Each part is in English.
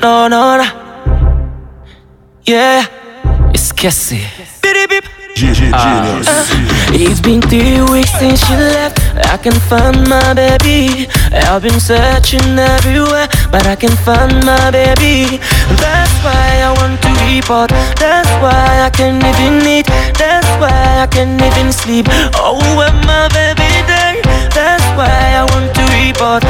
no, no, no. Yeah, esquece. Genius. Uh, uh, it's been three weeks since she left. I can't find my baby. I've been searching everywhere, but I can't find my baby. That's why I want to report. That's why I can't even eat. That's why I can't even sleep. Oh, when my baby there. That's why I want to report.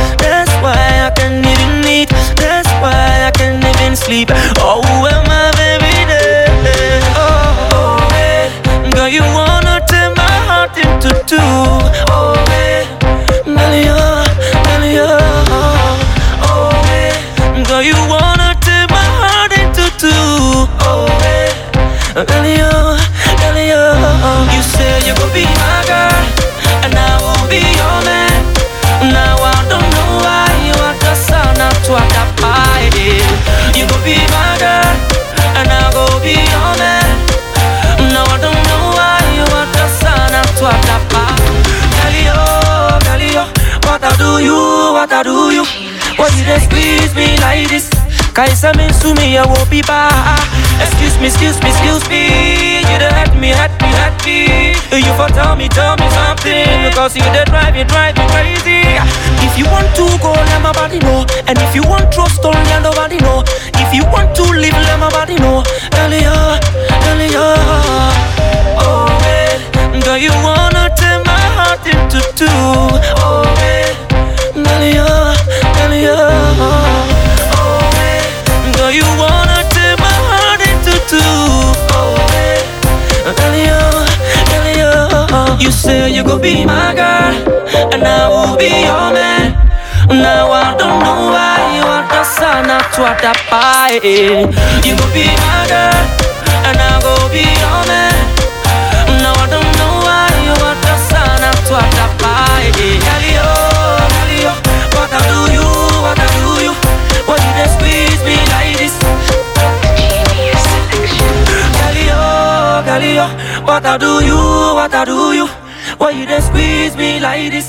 Sleep. Oh, when my baby there. Oh, oh, yeah. Girl, you wanna tear my heart into two. Oh, oh. Girl, you wanna tear my heart into two. Oh. Girl, what I do you? Why you dey squeeze me like this? Cause means to me, I won't be bad. Excuse me, excuse me, excuse me. You dey hurt me, hurt me, hurt me. You for tell me, tell me something. Because you dey drive me, drive me crazy. If you want to go, let my body know. And if you want trust, don't let nobody know. If you want to live, let my body know. You. Say you gon' be my girl, and I will be your man. Now I don't know why you are the son of Twata Pie. You gon' be my girl, and I go be your man. Now I don't know why you are the son of Twata Pie. Galio, Galio, what I do you, what I do you? You dey squeeze me like this? What I do you, what I do you? Why you dey squeeze me like this?